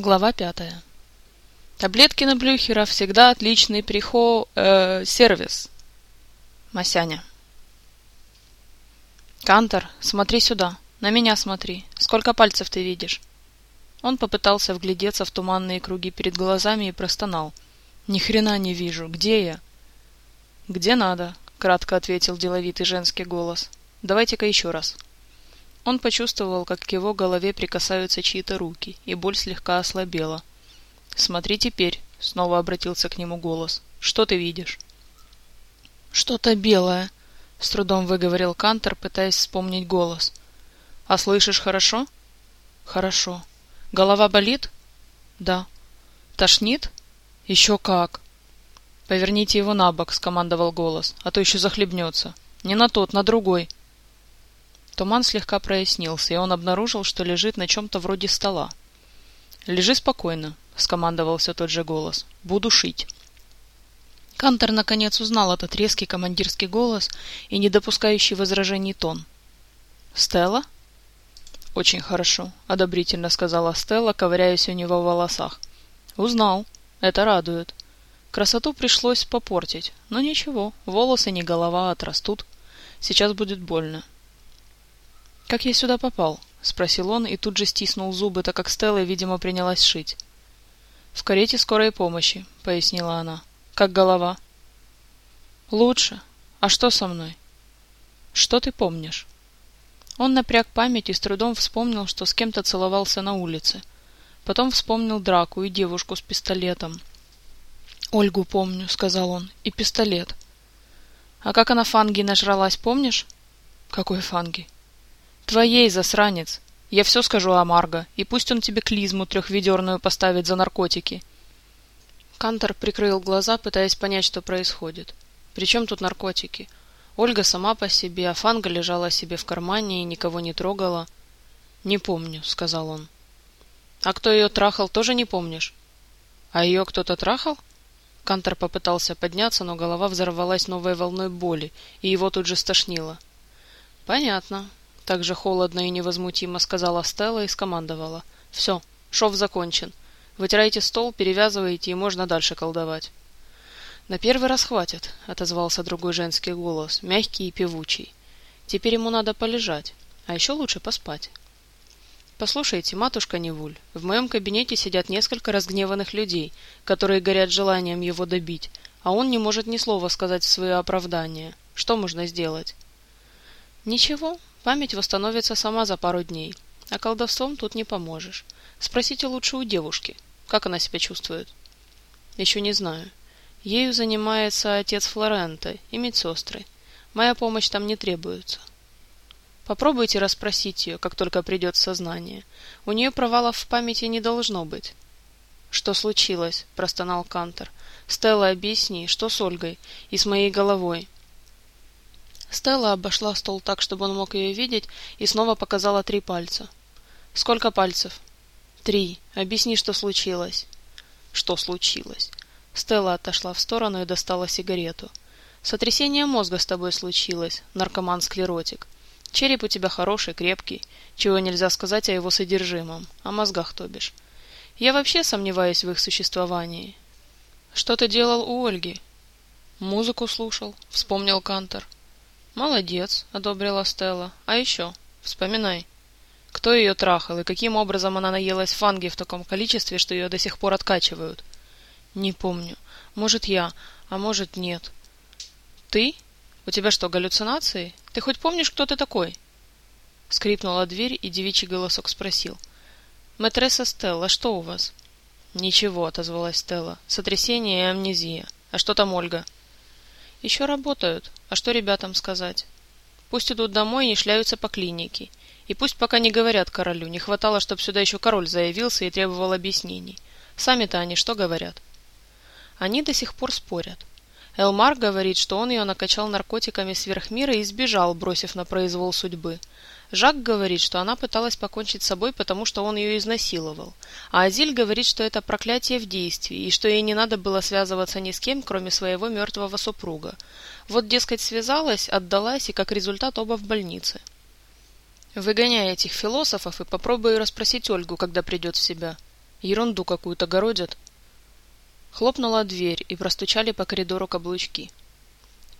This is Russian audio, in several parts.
Глава пятая. Таблетки на Блюхера всегда отличный прихо... Э, сервис. Масяня. Кантор, смотри сюда. На меня смотри. Сколько пальцев ты видишь? Он попытался вглядеться в туманные круги перед глазами и простонал. Ни хрена не вижу. Где я? Где надо, кратко ответил деловитый женский голос. Давайте-ка еще раз. Он почувствовал, как к его голове прикасаются чьи-то руки, и боль слегка ослабела. «Смотри теперь», — снова обратился к нему голос. «Что ты видишь?» «Что-то белое», — с трудом выговорил Кантор, пытаясь вспомнить голос. «А слышишь хорошо?» «Хорошо. Голова болит?» «Да». «Тошнит?» «Еще как». «Поверните его на бок», — скомандовал голос, — «а то еще захлебнется». «Не на тот, на другой». Туман слегка прояснился, и он обнаружил, что лежит на чем-то вроде стола. «Лежи спокойно», — скомандовал все тот же голос. «Буду шить». Кантор наконец узнал этот резкий командирский голос и не допускающий возражений тон. «Стелла?» «Очень хорошо», — одобрительно сказала Стелла, ковыряясь у него в волосах. «Узнал. Это радует. Красоту пришлось попортить, но ничего, волосы не голова отрастут. Сейчас будет больно. «Как я сюда попал?» — спросил он и тут же стиснул зубы, так как Стелла, видимо, принялась шить. «В карете скорой помощи», — пояснила она. «Как голова?» «Лучше. А что со мной?» «Что ты помнишь?» Он напряг память и с трудом вспомнил, что с кем-то целовался на улице. Потом вспомнил драку и девушку с пистолетом. «Ольгу помню», — сказал он, — «и пистолет». «А как она фанги нажралась, помнишь?» «Какой фанги?» Твоей, засранец. Я все скажу о Марго, и пусть он тебе клизму трехведерную поставит за наркотики. Кантор прикрыл глаза, пытаясь понять, что происходит. Причем тут наркотики? Ольга сама по себе, а Фанга лежала себе в кармане и никого не трогала. «Не помню», — сказал он. «А кто ее трахал, тоже не помнишь?» «А ее кто-то трахал?» Кантор попытался подняться, но голова взорвалась новой волной боли, и его тут же стошнило. «Понятно так же холодно и невозмутимо сказала Стелла и скомандовала. «Все, шов закончен. Вытирайте стол, перевязывайте, и можно дальше колдовать». «На первый раз хватит», — отозвался другой женский голос, мягкий и певучий. «Теперь ему надо полежать, а еще лучше поспать». «Послушайте, матушка Невуль, в моем кабинете сидят несколько разгневанных людей, которые горят желанием его добить, а он не может ни слова сказать в свое оправдание. Что можно сделать?» «Ничего, Память восстановится сама за пару дней, а колдовством тут не поможешь. Спросите лучше у девушки, как она себя чувствует. Еще не знаю. Ею занимается отец Флорента и медсестры. Моя помощь там не требуется. Попробуйте расспросить ее, как только придет сознание. У нее провалов в памяти не должно быть. Что случилось? простонал Кантер. Стелла, объясни, что с Ольгой и с моей головой? Стелла обошла стол так, чтобы он мог ее видеть, и снова показала три пальца. «Сколько пальцев?» «Три. Объясни, что случилось». «Что случилось?» Стелла отошла в сторону и достала сигарету. «Сотрясение мозга с тобой случилось, наркоман-склеротик. Череп у тебя хороший, крепкий, чего нельзя сказать о его содержимом, о мозгах, то бишь. Я вообще сомневаюсь в их существовании. Что ты делал у Ольги?» «Музыку слушал», — вспомнил Кантор. «Молодец», — одобрила Стелла. «А еще? Вспоминай. Кто ее трахал и каким образом она наелась фанги в таком количестве, что ее до сих пор откачивают?» «Не помню. Может, я, а может, нет». «Ты? У тебя что, галлюцинации? Ты хоть помнишь, кто ты такой?» Скрипнула дверь, и девичий голосок спросил. «Мэтресса Стелла, что у вас?» «Ничего», — отозвалась Стелла. «Сотрясение и амнезия. А что там Ольга?» Еще работают. А что ребятам сказать? Пусть идут домой и не шляются по клинике. И пусть пока не говорят королю. Не хватало, чтобы сюда еще король заявился и требовал объяснений. Сами-то они что говорят? Они до сих пор спорят. Элмар говорит, что он ее накачал наркотиками сверх мира и сбежал, бросив на произвол судьбы. Жак говорит, что она пыталась покончить с собой, потому что он ее изнасиловал. А Азиль говорит, что это проклятие в действии, и что ей не надо было связываться ни с кем, кроме своего мертвого супруга. Вот, дескать, связалась, отдалась, и как результат оба в больнице. Выгоняй этих философов и попробуй расспросить Ольгу, когда придет в себя. Ерунду какую-то городят. Хлопнула дверь, и простучали по коридору каблучки.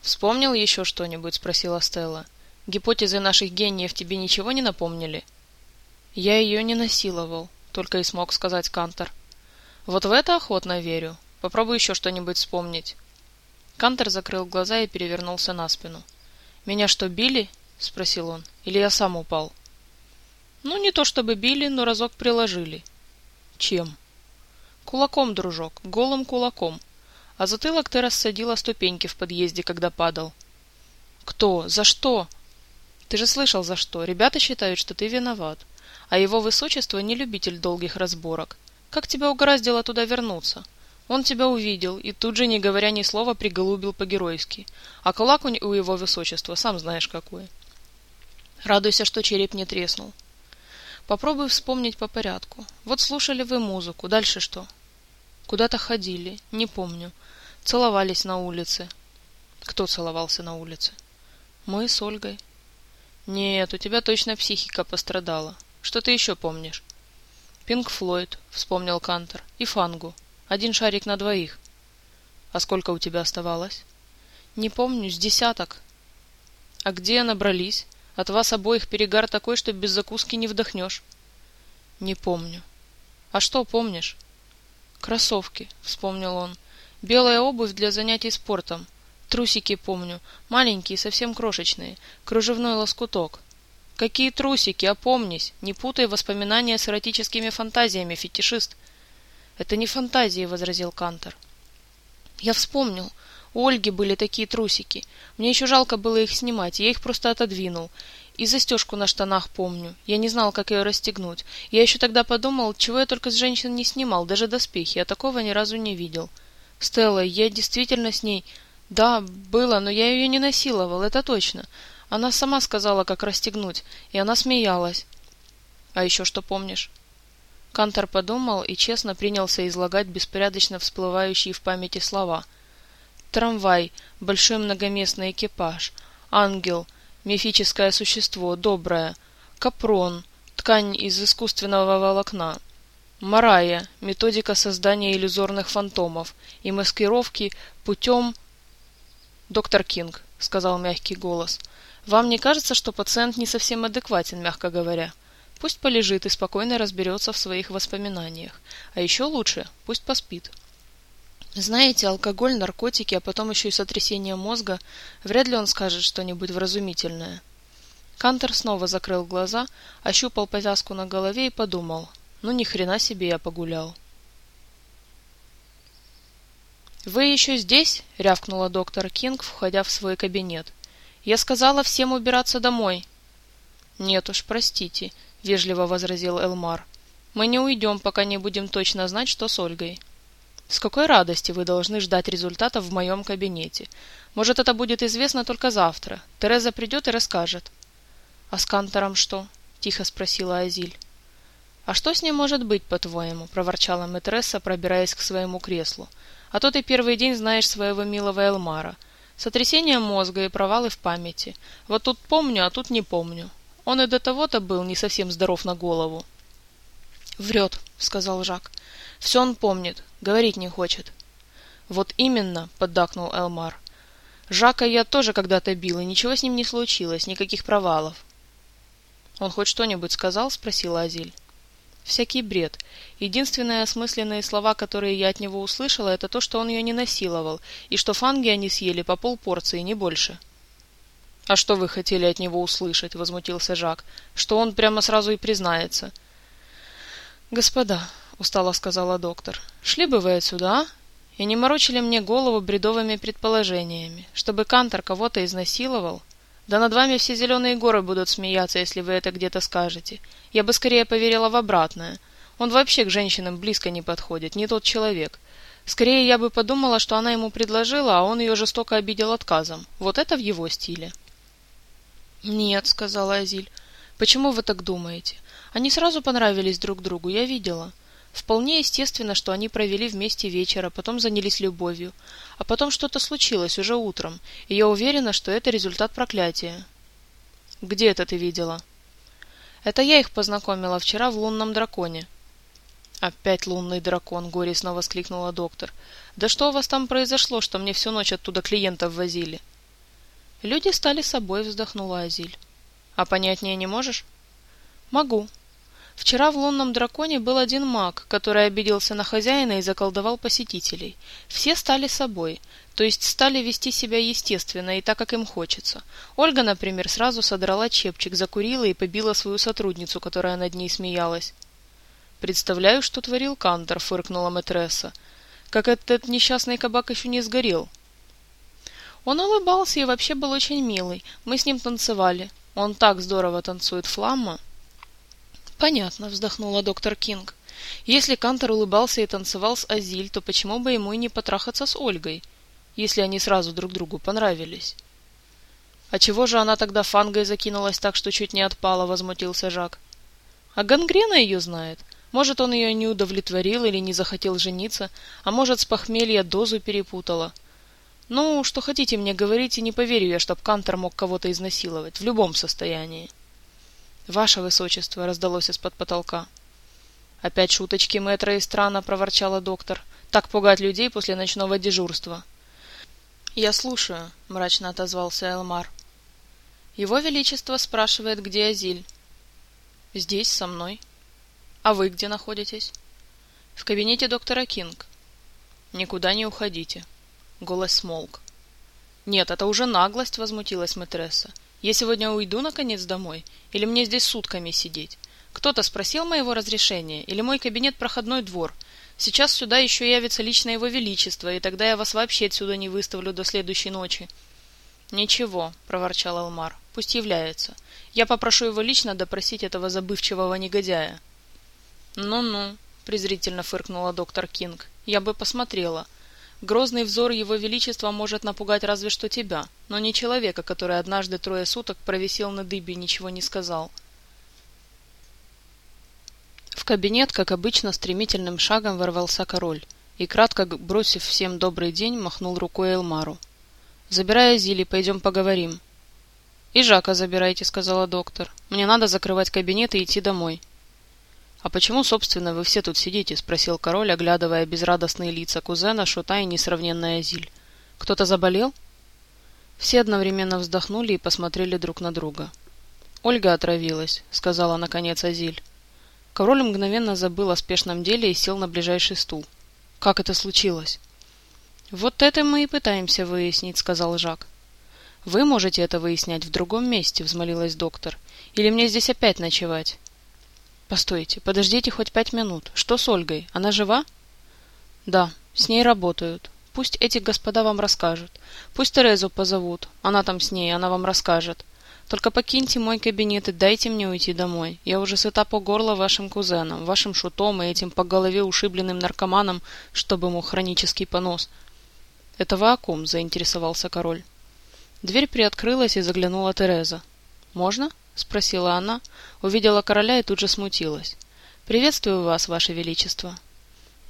«Вспомнил еще что-нибудь?» — спросила Стелла. «Гипотезы наших гениев тебе ничего не напомнили?» «Я ее не насиловал», — только и смог сказать Кантор. «Вот в это охотно верю. Попробуй еще что-нибудь вспомнить». Кантор закрыл глаза и перевернулся на спину. «Меня что, били?» — спросил он. «Или я сам упал?» «Ну, не то чтобы били, но разок приложили». «Чем?» «Кулаком, дружок, голым кулаком. А затылок ты рассадила ступеньки в подъезде, когда падал». «Кто? За что?» «Ты же слышал, за что. Ребята считают, что ты виноват. А его высочество не любитель долгих разборок. Как тебя угораздило туда вернуться?» Он тебя увидел и тут же, не говоря ни слова, приголубил по-геройски. А кулак у его высочества, сам знаешь какой. Радуйся, что череп не треснул. Попробуй вспомнить по порядку. Вот слушали вы музыку, дальше что? Куда-то ходили, не помню. Целовались на улице. Кто целовался на улице? Мы с Ольгой. Нет, у тебя точно психика пострадала. Что ты еще помнишь? Пинк Флойд, вспомнил Кантер, и Фангу. Один шарик на двоих. А сколько у тебя оставалось? Не помню, с десяток. А где набрались? От вас обоих перегар такой, что без закуски не вдохнешь. Не помню. А что помнишь? Кроссовки, вспомнил он. Белая обувь для занятий спортом. Трусики помню. Маленькие, совсем крошечные. Кружевной лоскуток. Какие трусики, опомнись. Не путай воспоминания с эротическими фантазиями, фетишист. «Это не фантазии», — возразил Кантор. «Я вспомнил. У Ольги были такие трусики. Мне еще жалко было их снимать, я их просто отодвинул. И застежку на штанах помню. Я не знал, как ее расстегнуть. Я еще тогда подумал, чего я только с женщин не снимал, даже доспехи. Я такого ни разу не видел. Стелла, я действительно с ней... Да, было, но я ее не насиловал, это точно. Она сама сказала, как расстегнуть, и она смеялась. А еще что помнишь? Кантор подумал и честно принялся излагать беспорядочно всплывающие в памяти слова. Трамвай, большой многоместный экипаж, ангел, мифическое существо, доброе, капрон, ткань из искусственного волокна, Марая, методика создания иллюзорных фантомов и маскировки путем... «Доктор Кинг», — сказал мягкий голос, — «вам не кажется, что пациент не совсем адекватен, мягко говоря?» Пусть полежит и спокойно разберется в своих воспоминаниях. А еще лучше, пусть поспит. Знаете, алкоголь, наркотики, а потом еще и сотрясение мозга, вряд ли он скажет что-нибудь вразумительное. Кантер снова закрыл глаза, ощупал повязку на голове и подумал, ну ни хрена себе я погулял. «Вы еще здесь?» — рявкнула доктор Кинг, входя в свой кабинет. «Я сказала всем убираться домой». «Нет уж, простите, — вежливо возразил Элмар. «Мы не уйдем, пока не будем точно знать, что с Ольгой». «С какой радости вы должны ждать результатов в моем кабинете? Может, это будет известно только завтра. Тереза придет и расскажет». «А с Кантором что?» — тихо спросила Азиль. «А что с ним может быть, по-твоему?» — проворчала Матресса, пробираясь к своему креслу. «А то ты первый день знаешь своего милого Элмара. Сотрясение мозга и провалы в памяти. Вот тут помню, а тут не помню. Он и до того-то был не совсем здоров на голову. «Врет», — сказал Жак. «Все он помнит, говорить не хочет». «Вот именно», — поддакнул Элмар. «Жака я тоже когда-то бил, и ничего с ним не случилось, никаких провалов». «Он хоть что-нибудь сказал?» — спросила Азиль. «Всякий бред. Единственные осмысленные слова, которые я от него услышала, это то, что он ее не насиловал, и что фанги они съели по полпорции, не больше». «А что вы хотели от него услышать?» — возмутился Жак. «Что он прямо сразу и признается». «Господа», — устало сказала доктор, — «шли бы вы отсюда, а? И не морочили мне голову бредовыми предположениями, чтобы Кантор кого-то изнасиловал? Да над вами все зеленые горы будут смеяться, если вы это где-то скажете. Я бы скорее поверила в обратное. Он вообще к женщинам близко не подходит, не тот человек». Скорее я бы подумала, что она ему предложила, а он ее жестоко обидел отказом. Вот это в его стиле. «Нет», — сказала Азиль. «Почему вы так думаете? Они сразу понравились друг другу, я видела. Вполне естественно, что они провели вместе вечер, а потом занялись любовью. А потом что-то случилось уже утром, и я уверена, что это результат проклятия». «Где это ты видела?» «Это я их познакомила вчера в лунном драконе». «Опять лунный дракон!» — горестно воскликнула доктор. «Да что у вас там произошло, что мне всю ночь оттуда клиентов возили?» «Люди стали собой», — вздохнула Азиль. «А понятнее не можешь?» «Могу. Вчера в лунном драконе был один маг, который обиделся на хозяина и заколдовал посетителей. Все стали собой, то есть стали вести себя естественно и так, как им хочется. Ольга, например, сразу содрала чепчик, закурила и побила свою сотрудницу, которая над ней смеялась. «Представляю, что творил Кантор», — фыркнула матресса. «Как этот несчастный кабак еще не сгорел». Он улыбался и вообще был очень милый. Мы с ним танцевали. Он так здорово танцует фламма. Понятно, вздохнула доктор Кинг. Если Кантор улыбался и танцевал с Азиль, то почему бы ему и не потрахаться с Ольгой, если они сразу друг другу понравились? А чего же она тогда фангой закинулась так, что чуть не отпала, возмутился Жак. А гангрена ее знает. Может, он ее не удовлетворил или не захотел жениться, а может, с похмелья дозу перепутала. Ну, что хотите мне говорите, не поверю я, чтоб Кантор мог кого-то изнасиловать, в любом состоянии. «Ваше высочество!» — раздалось из-под потолка. «Опять шуточки мэтра и странно!» — проворчала доктор. «Так пугать людей после ночного дежурства!» «Я слушаю», — мрачно отозвался Элмар. «Его Величество спрашивает, где Азиль?» «Здесь, со мной». «А вы где находитесь?» «В кабинете доктора Кинг». «Никуда не уходите». Голос смолк. «Нет, это уже наглость», — возмутилась мэтресса. Я сегодня уйду, наконец, домой? Или мне здесь сутками сидеть? Кто-то спросил моего разрешения? Или мой кабинет проходной двор? Сейчас сюда еще явится лично его величество, и тогда я вас вообще отсюда не выставлю до следующей ночи. Ничего, проворчал Алмар. Пусть является. Я попрошу его лично допросить этого забывчивого негодяя. Ну-ну, презрительно фыркнула доктор Кинг. Я бы посмотрела. — Грозный взор его величества может напугать разве что тебя, но не человека, который однажды трое суток провисел на дыбе и ничего не сказал. В кабинет, как обычно, стремительным шагом ворвался король и, кратко бросив всем добрый день, махнул рукой Элмару. «Забирай Азили, пойдем поговорим». «И Жака забирайте», — сказала доктор. «Мне надо закрывать кабинет и идти домой». «А почему, собственно, вы все тут сидите?» — спросил король, оглядывая безрадостные лица кузена, шута и несравненная Азиль. «Кто-то заболел?» Все одновременно вздохнули и посмотрели друг на друга. «Ольга отравилась», — сказала наконец Азиль. Король мгновенно забыл о спешном деле и сел на ближайший стул. «Как это случилось?» «Вот это мы и пытаемся выяснить», — сказал Жак. «Вы можете это выяснять в другом месте», — взмолилась доктор. «Или мне здесь опять ночевать?» Постойте, подождите хоть пять минут. Что с Ольгой? Она жива? Да, с ней работают. Пусть эти господа вам расскажут. Пусть Терезу позовут. Она там с ней, она вам расскажет. Только покиньте мой кабинет и дайте мне уйти домой. Я уже сыта по горло вашим кузенам, вашим шутом и этим по голове ушибленным наркоманам, чтобы ему хронический понос. Это вы о ком? заинтересовался король. Дверь приоткрылась и заглянула Тереза. Можно? Спросила она, увидела короля и тут же смутилась. Приветствую вас, ваше величество.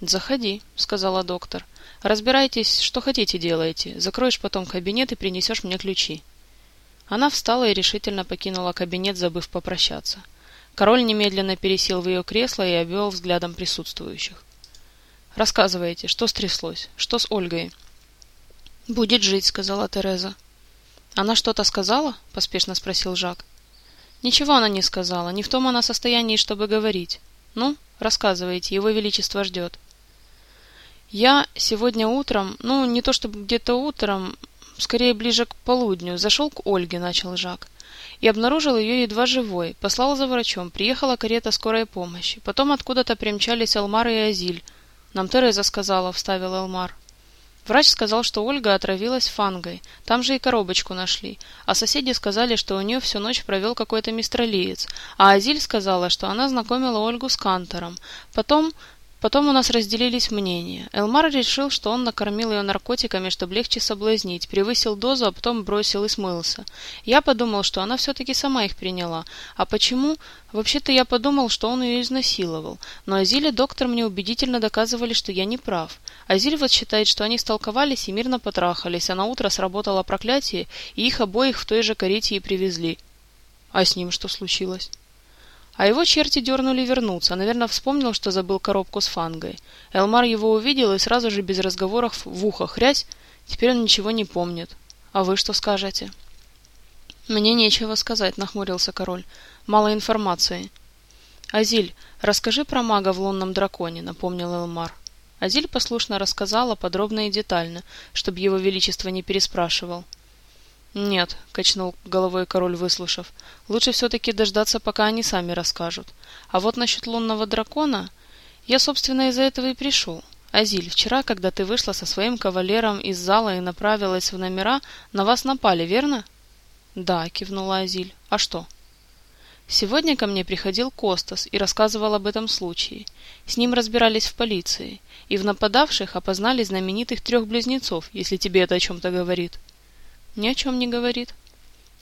Заходи, сказала доктор. Разбирайтесь, что хотите делайте. Закроешь потом кабинет и принесешь мне ключи. Она встала и решительно покинула кабинет, забыв попрощаться. Король немедленно пересел в ее кресло и обвел взглядом присутствующих. «Рассказывайте, что стряслось? Что с Ольгой?» «Будет жить», — сказала Тереза. «Она что-то сказала?» — поспешно спросил Жак. Ничего она не сказала, не в том она состоянии, чтобы говорить. Ну, рассказывайте, его величество ждет. Я сегодня утром, ну, не то чтобы где-то утром, скорее ближе к полудню, зашел к Ольге, начал Жак, и обнаружил ее едва живой, послал за врачом, приехала карета скорой помощи, потом откуда-то примчались Алмар и Азиль. Нам Тереза сказала, вставил Алмар. Врач сказал, что Ольга отравилась фангой. Там же и коробочку нашли. А соседи сказали, что у нее всю ночь провел какой-то мистралиец. А Азиль сказала, что она знакомила Ольгу с Кантором. Потом Потом у нас разделились мнения. Элмар решил, что он накормил ее наркотиками, чтобы легче соблазнить, превысил дозу, а потом бросил и смылся. Я подумал, что она все-таки сама их приняла. А почему? Вообще-то я подумал, что он ее изнасиловал. Но Азиль и доктор мне убедительно доказывали, что я не прав. Азиль вот считает, что они столковались и мирно потрахались, а на утро сработало проклятие, и их обоих в той же карете и привезли. А с ним что случилось? А его черти дернули вернуться. Наверное, вспомнил, что забыл коробку с фангой. Элмар его увидел и сразу же без разговоров в ухо хрясь. Теперь он ничего не помнит. А вы что скажете? Мне нечего сказать, нахмурился король. Мало информации. Азиль, расскажи про мага в лунном драконе, напомнил Элмар. Азиль послушно рассказала подробно и детально, чтобы его величество не переспрашивал. «Нет», — качнул головой король, выслушав, — «лучше все-таки дождаться, пока они сами расскажут. А вот насчет лунного дракона... Я, собственно, из-за этого и пришел. Азиль, вчера, когда ты вышла со своим кавалером из зала и направилась в номера, на вас напали, верно?» «Да», — кивнула Азиль. «А что?» Сегодня ко мне приходил Костас и рассказывал об этом случае. С ним разбирались в полиции, и в нападавших опознали знаменитых трех близнецов, если тебе это о чем-то говорит. Ни о чем не говорит.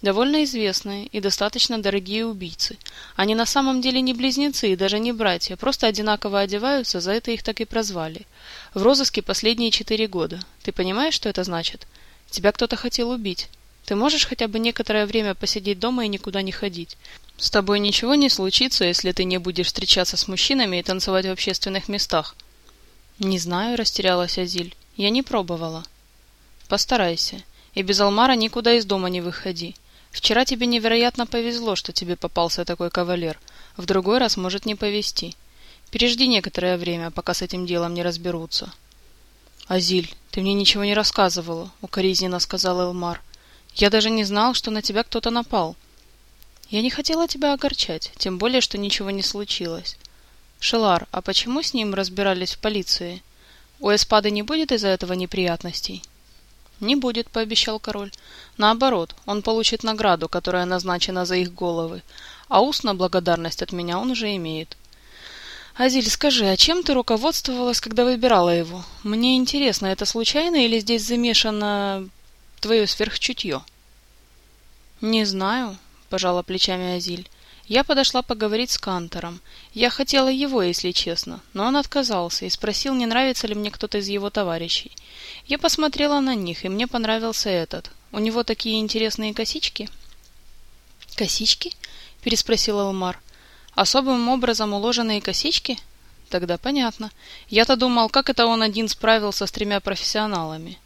Довольно известные и достаточно дорогие убийцы. Они на самом деле не близнецы и даже не братья, просто одинаково одеваются, за это их так и прозвали. В розыске последние четыре года. Ты понимаешь, что это значит? Тебя кто-то хотел убить. Ты можешь хотя бы некоторое время посидеть дома и никуда не ходить. С тобой ничего не случится, если ты не будешь встречаться с мужчинами и танцевать в общественных местах. Не знаю, растерялась Азиль. Я не пробовала. Постарайся. И без Алмара никуда из дома не выходи. Вчера тебе невероятно повезло, что тебе попался такой кавалер. В другой раз может не повезти. Пережди некоторое время, пока с этим делом не разберутся. Азиль, ты мне ничего не рассказывала, укоризненно сказал Элмар. Я даже не знал, что на тебя кто-то напал. Я не хотела тебя огорчать, тем более, что ничего не случилось. Шелар, а почему с ним разбирались в полиции? У Эспады не будет из-за этого неприятностей? «Не будет», — пообещал король. «Наоборот, он получит награду, которая назначена за их головы, а устно благодарность от меня он уже имеет». «Азиль, скажи, а чем ты руководствовалась, когда выбирала его? Мне интересно, это случайно или здесь замешано твое сверхчутье?» «Не знаю», — пожала плечами Азиль. Я подошла поговорить с Кантором. Я хотела его, если честно, но он отказался и спросил, не нравится ли мне кто-то из его товарищей. Я посмотрела на них, и мне понравился этот. У него такие интересные косички. «Косички?» — переспросил Элмар. «Особым образом уложенные косички?» «Тогда понятно. Я-то думал, как это он один справился с тремя профессионалами».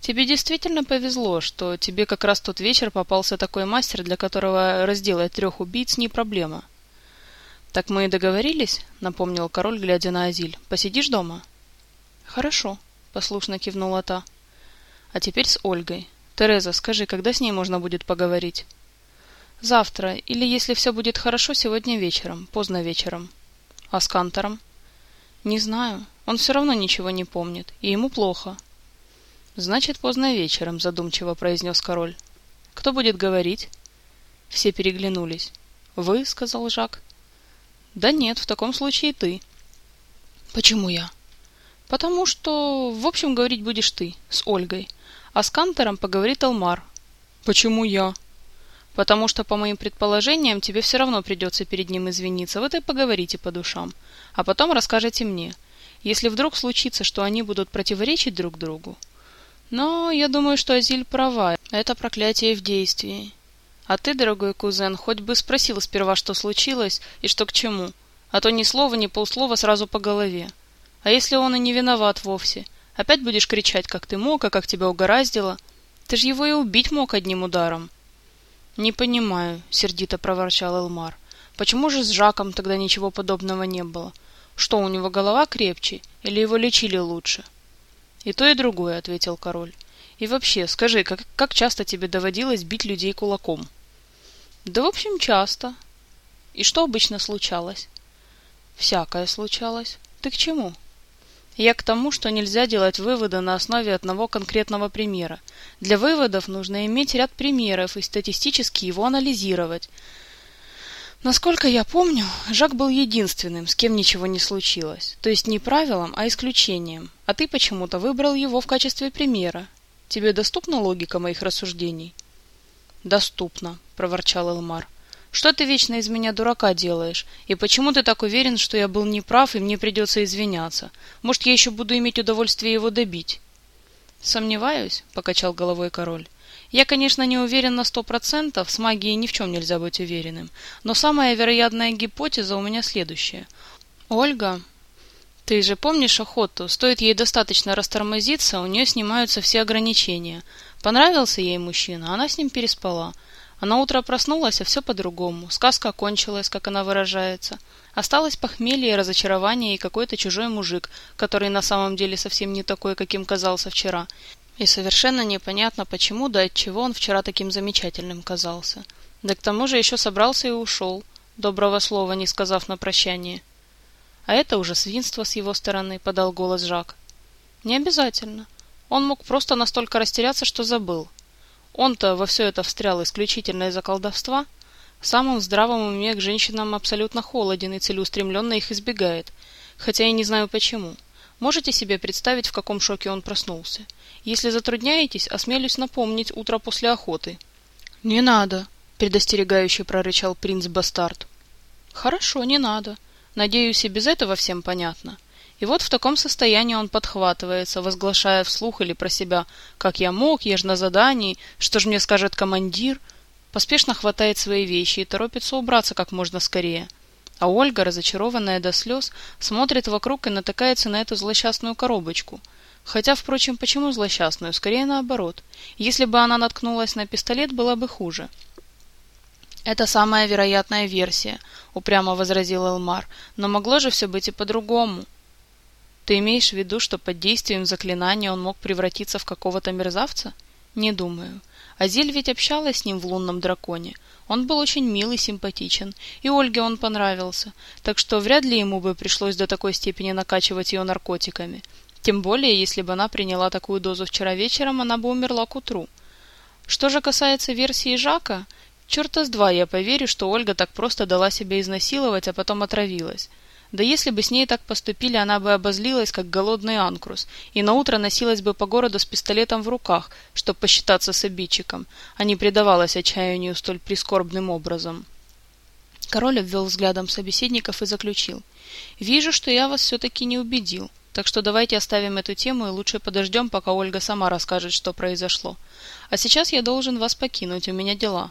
Тебе действительно повезло, что тебе как раз тот вечер попался такой мастер, для которого разделать трех убийц не проблема. Так мы и договорились, напомнил король, глядя на Азиль. Посидишь дома? Хорошо, послушно кивнула та. А теперь с Ольгой. Тереза, скажи, когда с ней можно будет поговорить? Завтра, или если все будет хорошо, сегодня вечером, поздно вечером. А с Кантором? Не знаю. Он все равно ничего не помнит, и ему плохо. «Значит, поздно вечером», — задумчиво произнес король. «Кто будет говорить?» Все переглянулись. «Вы?» — сказал Жак. «Да нет, в таком случае ты». «Почему я?» «Потому что, в общем, говорить будешь ты, с Ольгой, а с Кантором поговорит Алмар». «Почему я?» «Потому что, по моим предположениям, тебе все равно придется перед ним извиниться, вот и поговорите по душам, а потом расскажете мне. Если вдруг случится, что они будут противоречить друг другу, но я думаю, что Азиль права. Это проклятие в действии. А ты, дорогой кузен, хоть бы спросил сперва, что случилось и что к чему. А то ни слова, ни полслова сразу по голове. А если он и не виноват вовсе? Опять будешь кричать, как ты мог, а как тебя угораздило? Ты ж его и убить мог одним ударом. Не понимаю, сердито проворчал Элмар. Почему же с Жаком тогда ничего подобного не было? Что, у него голова крепче или его лечили лучше? — «И то, и другое», — ответил король. «И вообще, скажи, как, как часто тебе доводилось бить людей кулаком?» «Да, в общем, часто». «И что обычно случалось?» «Всякое случалось. Ты к чему?» Я к тому, что нельзя делать выводы на основе одного конкретного примера. Для выводов нужно иметь ряд примеров и статистически его анализировать. Насколько я помню, Жак был единственным, с кем ничего не случилось. То есть не правилом, а исключением. А ты почему-то выбрал его в качестве примера. Тебе доступна логика моих рассуждений? Доступно, проворчал Элмар. Что ты вечно из меня дурака делаешь? И почему ты так уверен, что я был неправ и мне придется извиняться? Может, я еще буду иметь удовольствие его добить? Сомневаюсь, покачал головой король. Я, конечно, не уверен на сто процентов, с магией ни в чем нельзя быть уверенным, но самая вероятная гипотеза у меня следующая. Ольга, ты же помнишь охоту? Стоит ей достаточно растормозиться, у нее снимаются все ограничения. Понравился ей мужчина, она с ним переспала. Она утро проснулась, а все по-другому. Сказка кончилась, как она выражается. Осталось похмелье, разочарование и какой-то чужой мужик, который на самом деле совсем не такой, каким казался вчера. И совершенно непонятно, почему да от чего он вчера таким замечательным казался. Да к тому же еще собрался и ушел, доброго слова не сказав на прощание. А это уже свинство с его стороны, подал голос Жак. Не обязательно. Он мог просто настолько растеряться, что забыл. Он-то во все это встрял исключительно из-за колдовства. Самым здравым уме к женщинам абсолютно холоден и целеустремленно их избегает. Хотя и не знаю почему. Можете себе представить, в каком шоке он проснулся? Если затрудняетесь, осмелюсь напомнить утро после охоты. «Не надо», — предостерегающе прорычал принц Бастард. «Хорошо, не надо. Надеюсь, и без этого всем понятно». И вот в таком состоянии он подхватывается, возглашая вслух или про себя «Как я мог, я ж на задании, что ж мне скажет командир?» Поспешно хватает свои вещи и торопится убраться как можно скорее. А Ольга, разочарованная до слез, смотрит вокруг и натыкается на эту злосчастную коробочку. Хотя, впрочем, почему злосчастную? Скорее наоборот. Если бы она наткнулась на пистолет, было бы хуже. «Это самая вероятная версия», — упрямо возразил Элмар. «Но могло же все быть и по-другому». Ты имеешь в виду, что под действием заклинания он мог превратиться в какого-то мерзавца? Не думаю. Азиль ведь общалась с ним в лунном драконе. Он был очень милый, симпатичен, и Ольге он понравился, так что вряд ли ему бы пришлось до такой степени накачивать ее наркотиками. Тем более, если бы она приняла такую дозу вчера вечером, она бы умерла к утру. Что же касается версии Жака, черта с два я поверю, что Ольга так просто дала себя изнасиловать, а потом отравилась. Да если бы с ней так поступили, она бы обозлилась, как голодный анкрус, и наутро носилась бы по городу с пистолетом в руках, чтобы посчитаться с обидчиком, а не предавалась отчаянию столь прискорбным образом. Король обвел взглядом собеседников и заключил. «Вижу, что я вас все-таки не убедил, так что давайте оставим эту тему и лучше подождем, пока Ольга сама расскажет, что произошло. А сейчас я должен вас покинуть, у меня дела.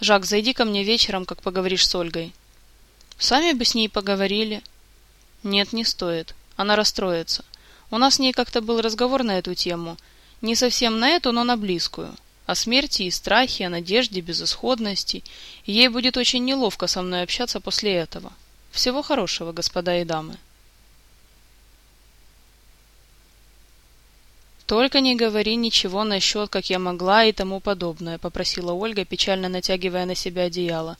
Жак, зайди ко мне вечером, как поговоришь с Ольгой». «Сами бы с ней поговорили», нет, не стоит. Она расстроится. У нас с ней как-то был разговор на эту тему. Не совсем на эту, но на близкую. О смерти и страхе, о надежде, безысходности. Ей будет очень неловко со мной общаться после этого. Всего хорошего, господа и дамы. «Только не говори ничего насчет, как я могла и тому подобное», — попросила Ольга, печально натягивая на себя одеяло.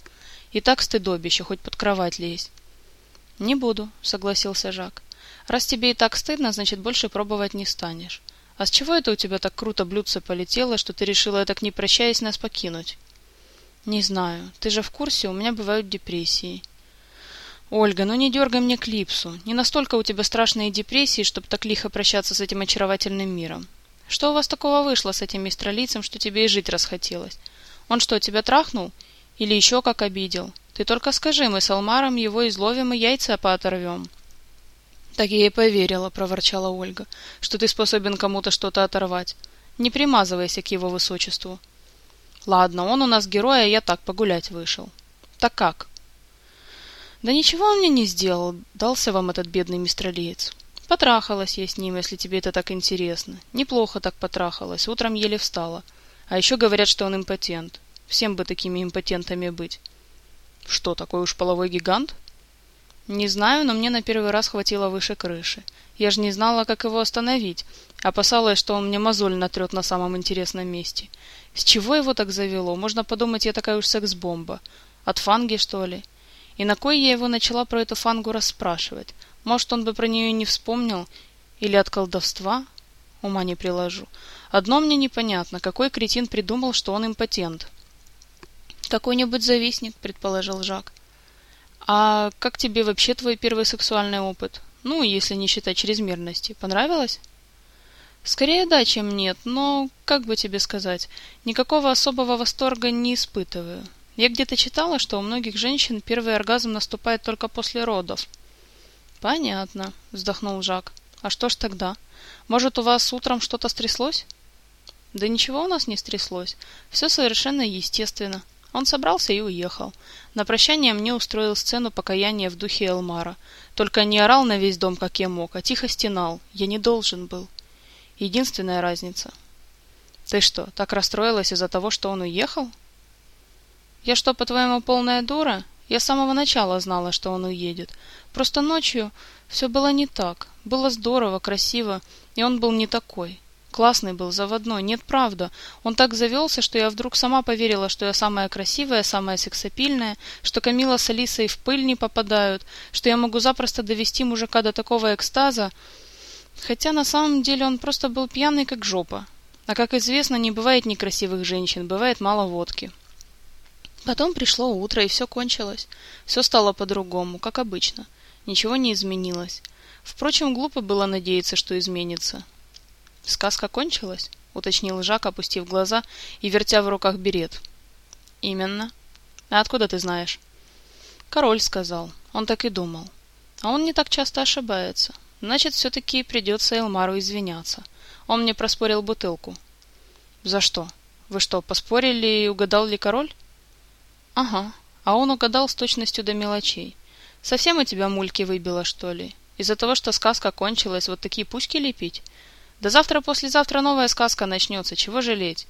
«И так стыдобище, хоть под кровать лезть». «Не буду», — согласился Жак. «Раз тебе и так стыдно, значит, больше пробовать не станешь. А с чего это у тебя так круто блюдце полетело, что ты решила так не прощаясь нас покинуть?» «Не знаю. Ты же в курсе, у меня бывают депрессии». «Ольга, ну не дергай мне клипсу. Не настолько у тебя страшные депрессии, чтобы так лихо прощаться с этим очаровательным миром. Что у вас такого вышло с этим мистралицем, что тебе и жить расхотелось? Он что, тебя трахнул? Или еще как обидел? Ты только скажи, мы с Алмаром его изловим и яйца пооторвем. Так я и поверила, проворчала Ольга, что ты способен кому-то что-то оторвать. Не примазывайся к его высочеству. Ладно, он у нас герой, а я так погулять вышел. Так как? Да ничего он мне не сделал, дался вам этот бедный мистралиец. Потрахалась я с ним, если тебе это так интересно. Неплохо так потрахалась, утром еле встала. А еще говорят, что он импотент. Всем бы такими импотентами быть. Что, такой уж половой гигант? Не знаю, но мне на первый раз хватило выше крыши. Я же не знала, как его остановить. Опасалась, что он мне мозоль натрет на самом интересном месте. С чего его так завело? Можно подумать, я такая уж секс-бомба. От фанги, что ли? И на кой я его начала про эту фангу расспрашивать? Может, он бы про нее не вспомнил? Или от колдовства? Ума не приложу. Одно мне непонятно, какой кретин придумал, что он импотент. «Какой-нибудь завистник», — предположил Жак. «А как тебе вообще твой первый сексуальный опыт? Ну, если не считать чрезмерности. Понравилось?» «Скорее да, чем нет, но, как бы тебе сказать, никакого особого восторга не испытываю. Я где-то читала, что у многих женщин первый оргазм наступает только после родов». «Понятно», — вздохнул Жак. «А что ж тогда? Может, у вас утром что-то стряслось?» Да ничего у нас не стряслось. Все совершенно естественно. Он собрался и уехал. На прощание мне устроил сцену покаяния в духе Элмара. Только не орал на весь дом, как я мог, а тихо стенал. Я не должен был. Единственная разница. Ты что, так расстроилась из-за того, что он уехал? Я что, по-твоему, полная дура? Я с самого начала знала, что он уедет. Просто ночью все было не так. Было здорово, красиво, и он был не такой. Классный был, заводной. Нет, правда. Он так завелся, что я вдруг сама поверила, что я самая красивая, самая сексапильная, что Камила с Алисой в пыль не попадают, что я могу запросто довести мужика до такого экстаза. Хотя на самом деле он просто был пьяный, как жопа. А как известно, не бывает некрасивых женщин, бывает мало водки. Потом пришло утро, и все кончилось. Все стало по-другому, как обычно. Ничего не изменилось. Впрочем, глупо было надеяться, что изменится. «Сказка кончилась?» — уточнил Жак, опустив глаза и вертя в руках берет. «Именно. А откуда ты знаешь?» «Король сказал. Он так и думал. А он не так часто ошибается. Значит, все-таки придется Элмару извиняться. Он мне проспорил бутылку». «За что? Вы что, поспорили, угадал ли король?» «Ага. А он угадал с точностью до мелочей. Совсем у тебя мульки выбило, что ли? Из-за того, что сказка кончилась, вот такие пуськи лепить?» Да завтра-послезавтра новая сказка начнется, чего жалеть?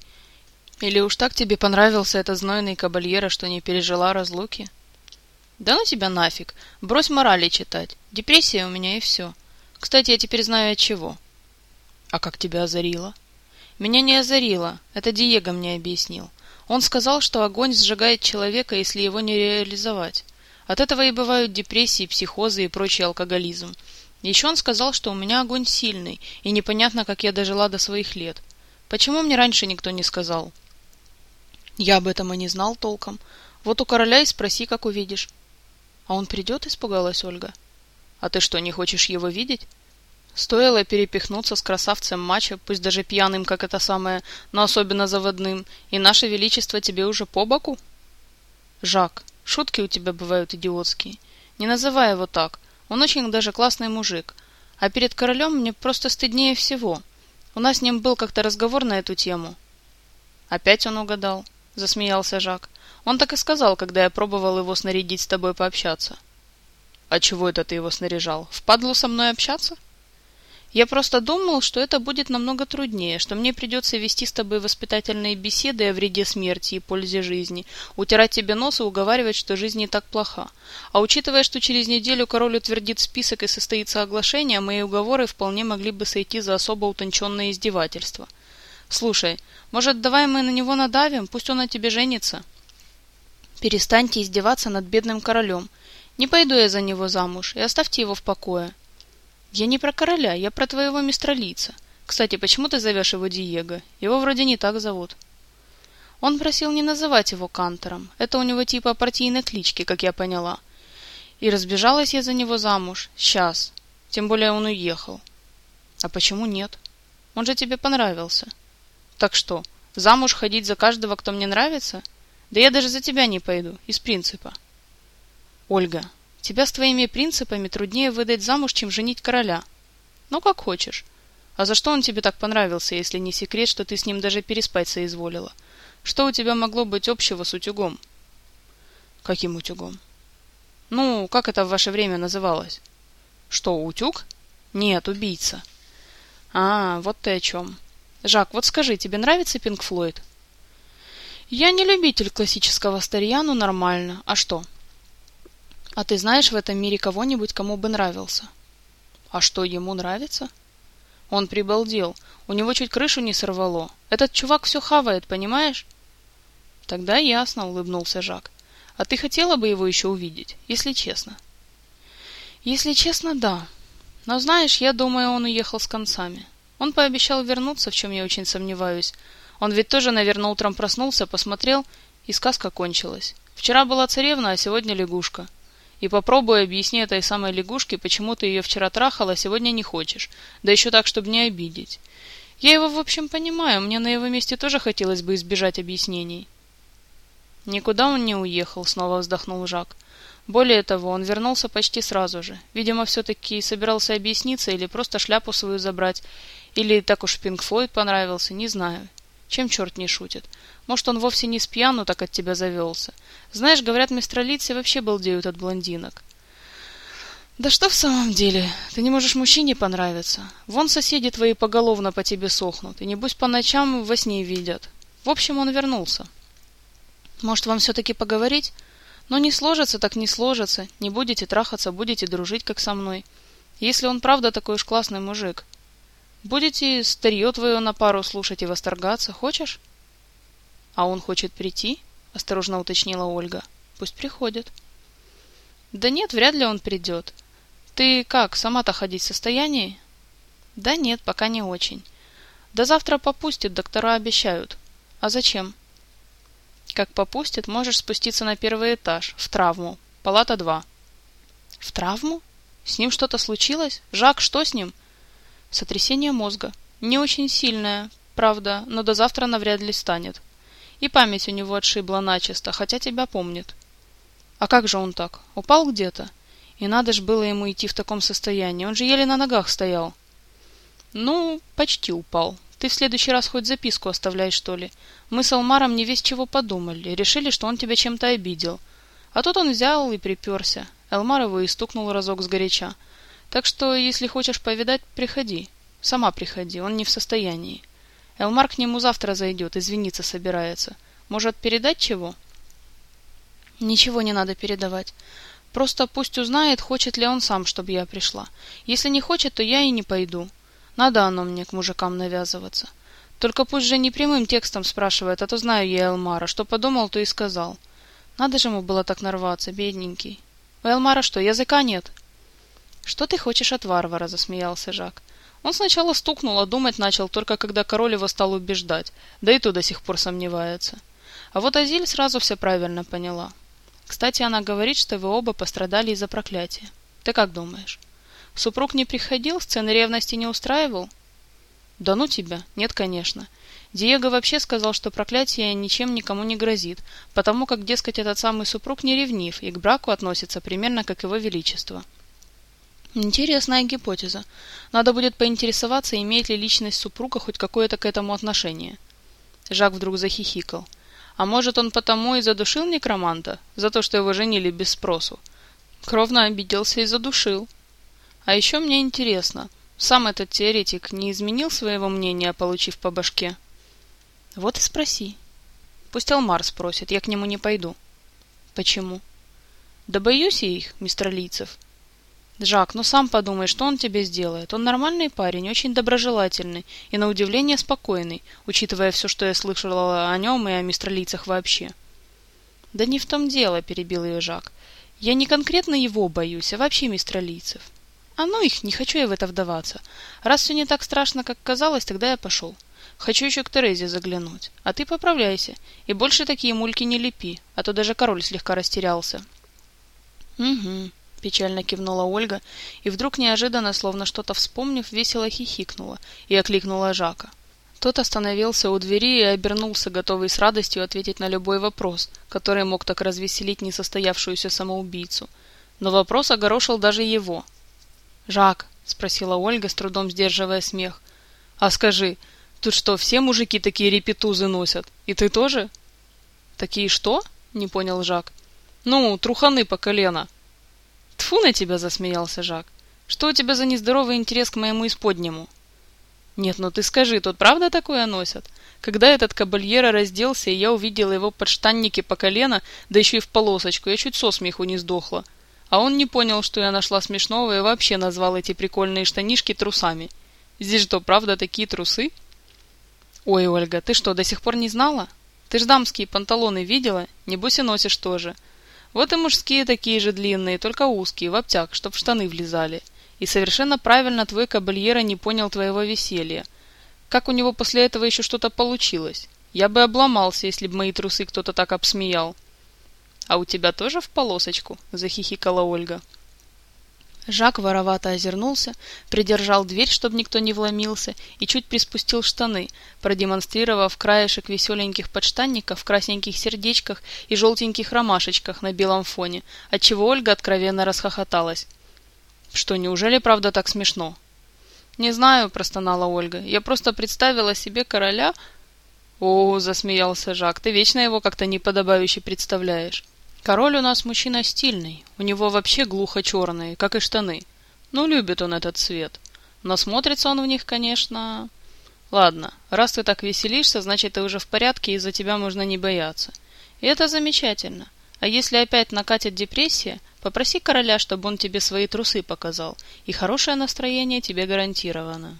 Или уж так тебе понравился этот знойный кабальера, что не пережила разлуки? Да ну тебя нафиг, брось морали читать. Депрессия у меня и все. Кстати, я теперь знаю от чего. А как тебя озарило? Меня не озарило, это Диего мне объяснил. Он сказал, что огонь сжигает человека, если его не реализовать. От этого и бывают депрессии, психозы и прочий алкоголизм. Еще он сказал, что у меня огонь сильный, и непонятно, как я дожила до своих лет. Почему мне раньше никто не сказал? Я об этом и не знал толком. Вот у короля и спроси, как увидишь. А он придет, испугалась Ольга. А ты что, не хочешь его видеть? Стоило перепихнуться с красавцем матча, пусть даже пьяным, как это самое, но особенно заводным, и наше величество тебе уже по боку? Жак, шутки у тебя бывают идиотские. Не называй его так. Он очень даже классный мужик. А перед королем мне просто стыднее всего. У нас с ним был как-то разговор на эту тему. Опять он угадал, засмеялся Жак. Он так и сказал, когда я пробовал его снарядить с тобой пообщаться. А чего это ты его снаряжал? Впадло со мной общаться? Я просто думал, что это будет намного труднее, что мне придется вести с тобой воспитательные беседы о вреде смерти и пользе жизни, утирать тебе нос и уговаривать, что жизнь не так плоха. А учитывая, что через неделю король утвердит список и состоится оглашение, мои уговоры вполне могли бы сойти за особо утонченное издевательство. Слушай, может, давай мы на него надавим, пусть он на тебе женится? Перестаньте издеваться над бедным королем. Не пойду я за него замуж, и оставьте его в покое. «Я не про короля, я про твоего мистралийца. Кстати, почему ты зовешь его Диего? Его вроде не так зовут». Он просил не называть его Кантором. Это у него типа партийной клички, как я поняла. И разбежалась я за него замуж. Сейчас. Тем более он уехал. А почему нет? Он же тебе понравился. Так что, замуж ходить за каждого, кто мне нравится? Да я даже за тебя не пойду, из принципа. Ольга, Тебя с твоими принципами труднее выдать замуж, чем женить короля. Ну, как хочешь. А за что он тебе так понравился, если не секрет, что ты с ним даже переспать соизволила? Что у тебя могло быть общего с утюгом? Каким утюгом? Ну, как это в ваше время называлось? Что, утюг? Нет, убийца. А, вот ты о чем. Жак, вот скажи, тебе нравится Пинк Флойд? Я не любитель классического старья, но нормально. А что? А ты знаешь в этом мире кого-нибудь, кому бы нравился? А что, ему нравится? Он прибалдел. У него чуть крышу не сорвало. Этот чувак все хавает, понимаешь? Тогда ясно, улыбнулся Жак. А ты хотела бы его еще увидеть, если честно? Если честно, да. Но знаешь, я думаю, он уехал с концами. Он пообещал вернуться, в чем я очень сомневаюсь. Он ведь тоже, наверное, утром проснулся, посмотрел, и сказка кончилась. Вчера была царевна, а сегодня лягушка. И попробуй объясни этой самой лягушке, почему ты ее вчера трахала, а сегодня не хочешь. Да еще так, чтобы не обидеть. Я его, в общем, понимаю, мне на его месте тоже хотелось бы избежать объяснений. Никуда он не уехал, снова вздохнул Жак. Более того, он вернулся почти сразу же. Видимо, все-таки собирался объясниться или просто шляпу свою забрать, или так уж Пинк Флойд понравился, не знаю. Чем черт не шутит? Может, он вовсе не с пьяну так от тебя завелся. Знаешь, говорят, мистралийцы вообще балдеют от блондинок. Да что в самом деле? Ты не можешь мужчине понравиться. Вон соседи твои поголовно по тебе сохнут, и небось по ночам во сне видят. В общем, он вернулся. Может, вам все-таки поговорить? Но не сложится, так не сложится. Не будете трахаться, будете дружить, как со мной. Если он правда такой уж классный мужик. Будете старье твое на пару слушать и восторгаться. Хочешь? А он хочет прийти? Осторожно уточнила Ольга. Пусть приходит. Да нет, вряд ли он придет. Ты как, сама-то ходить в состоянии? Да нет, пока не очень. До завтра попустит, доктора обещают. А зачем? Как попустит, можешь спуститься на первый этаж, в травму. Палата 2. В травму? С ним что-то случилось? Жак, что с ним? Сотрясение мозга. Не очень сильное, правда, но до завтра навряд ли станет. И память у него отшибла начисто, хотя тебя помнит. А как же он так? Упал где-то? И надо ж было ему идти в таком состоянии, он же еле на ногах стоял. Ну, почти упал. Ты в следующий раз хоть записку оставляй, что ли. Мы с Алмаром не весь чего подумали, решили, что он тебя чем-то обидел. А тут он взял и приперся. Элмар его и стукнул разок сгоряча. Так что, если хочешь повидать, приходи. Сама приходи, он не в состоянии. Элмар к нему завтра зайдет, извиниться собирается. Может, передать чего? Ничего не надо передавать. Просто пусть узнает, хочет ли он сам, чтобы я пришла. Если не хочет, то я и не пойду. Надо оно мне к мужикам навязываться. Только пусть же не прямым текстом спрашивает, а то знаю я Элмара. Что подумал, то и сказал. Надо же ему было так нарваться, бедненький. У Элмара что, языка нет? Что ты хочешь от варвара, засмеялся Жак. Он сначала стукнул, а думать начал только когда король его стал убеждать, да и то до сих пор сомневается. А вот Азиль сразу все правильно поняла. Кстати, она говорит, что вы оба пострадали из-за проклятия. Ты как думаешь? Супруг не приходил, сцены ревности не устраивал? Да ну тебя, нет, конечно. Диего вообще сказал, что проклятие ничем никому не грозит, потому как, дескать, этот самый супруг не ревнив и к браку относится примерно как его величество. Интересная гипотеза. Надо будет поинтересоваться, имеет ли личность супруга хоть какое-то к этому отношение. Жак вдруг захихикал. А может, он потому и задушил некроманта? За то, что его женили без спросу? Кровно обиделся и задушил. А еще мне интересно, сам этот теоретик не изменил своего мнения, получив по башке? Вот и спроси. Пусть Алмар спросит, я к нему не пойду. Почему? Да боюсь я их, мистер Лицев. Жак, ну сам подумай, что он тебе сделает. Он нормальный парень, очень доброжелательный и, на удивление, спокойный, учитывая все, что я слышала о нем и о мистралийцах вообще. Да не в том дело, перебил ее Жак. Я не конкретно его боюсь, а вообще мистралийцев. А ну их, не хочу я в это вдаваться. Раз все не так страшно, как казалось, тогда я пошел. Хочу еще к Терезе заглянуть. А ты поправляйся. И больше такие мульки не лепи, а то даже король слегка растерялся. Угу печально кивнула Ольга и вдруг неожиданно, словно что-то вспомнив, весело хихикнула и окликнула Жака. Тот остановился у двери и обернулся, готовый с радостью ответить на любой вопрос, который мог так развеселить несостоявшуюся самоубийцу. Но вопрос огорошил даже его. «Жак», — спросила Ольга, с трудом сдерживая смех, — «а скажи, тут что, все мужики такие репетузы носят? И ты тоже?» «Такие что?» — не понял Жак. «Ну, труханы по колено», Тфу на тебя, засмеялся Жак. Что у тебя за нездоровый интерес к моему исподнему? Нет, ну ты скажи, тут правда такое носят? Когда этот кабальера разделся, и я увидела его подштанники по колено, да еще и в полосочку, я чуть со смеху не сдохла. А он не понял, что я нашла смешного и вообще назвал эти прикольные штанишки трусами. Здесь что, правда такие трусы? Ой, Ольга, ты что, до сих пор не знала? Ты ж дамские панталоны видела? Небось и носишь тоже. Вот и мужские такие же длинные, только узкие, в обтяг, чтоб штаны влезали. И совершенно правильно твой кабальера не понял твоего веселья. Как у него после этого еще что-то получилось? Я бы обломался, если бы мои трусы кто-то так обсмеял. А у тебя тоже в полосочку? Захихикала Ольга. Жак воровато озернулся, придержал дверь, чтобы никто не вломился, и чуть приспустил штаны, продемонстрировав краешек веселеньких подштанников в красненьких сердечках и желтеньких ромашечках на белом фоне, отчего Ольга откровенно расхохоталась. «Что, неужели правда так смешно?» «Не знаю», — простонала Ольга. «Я просто представила себе короля...» О, засмеялся Жак, ты вечно его как-то неподобающе представляешь. Король у нас мужчина стильный, у него вообще глухо черные, как и штаны. Ну, любит он этот цвет. Но смотрится он в них, конечно... Ладно, раз ты так веселишься, значит, ты уже в порядке, и за тебя можно не бояться. И это замечательно. А если опять накатит депрессия, попроси короля, чтобы он тебе свои трусы показал, и хорошее настроение тебе гарантировано.